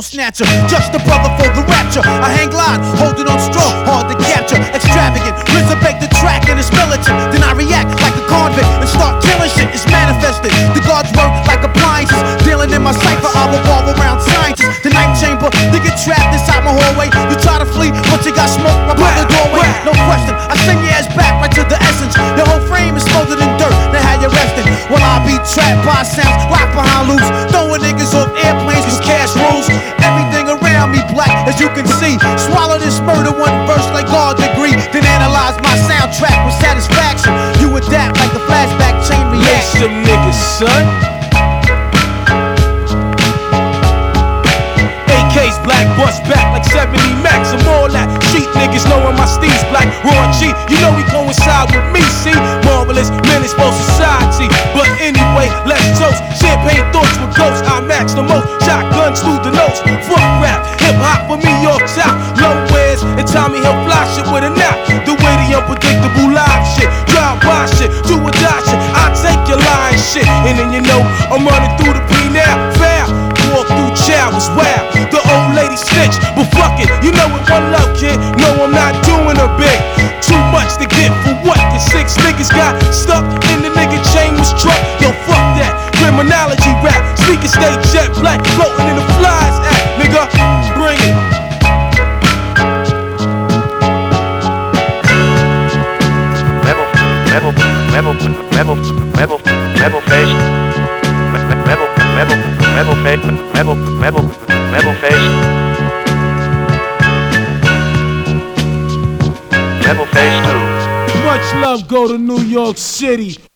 Dough snatcher, just a brother for the rapture. I hang line, holding on strong, hard to capture. Extravagant, resurrect the track and it's militant. Then I react like a convict and start killing shit. It's manifested. The gods work like appliances. Dealing in my cipher, I revolve around scientists. The night chamber, they get trapped inside my hallway. You try to flee, but you got smoke right by the doorway. No question, I send your ass back right to the essence. Your whole frame is smothered in dirt. Now how you resting? Well, I be trapped by sounds, you can see. Swallow this murder one verse like God degree. Then analyze my soundtrack with satisfaction. You adapt like the flashback chain reaction. them niggas, son. AK's black bust back like 70 max and all that. Street niggas knowing my steez black. Raw G, you know he coincide with me, see? Marvelous, Shotguns through the notes. Fuck rap, hip hop for me, York South. Low wears and Tommy Hill fly shit with a nap. The way the unpredictable live shit. Drive by shit, do or die shit. I take your lying shit. And then you know I'm running through the P now. Foul. Walk through chow was wild. The old lady snitch, but fuck it, you know it one love, kid. No, I'm not stay jet black, floating in the flies act, nigga. Bring it. Rebel. Rebel. Rebel. Rebel. Rebel. Rebel face. Rebel. Rebel. Rebel face. Rebel. Rebel. Rebel face. Rebel face too. Much love go to New York City.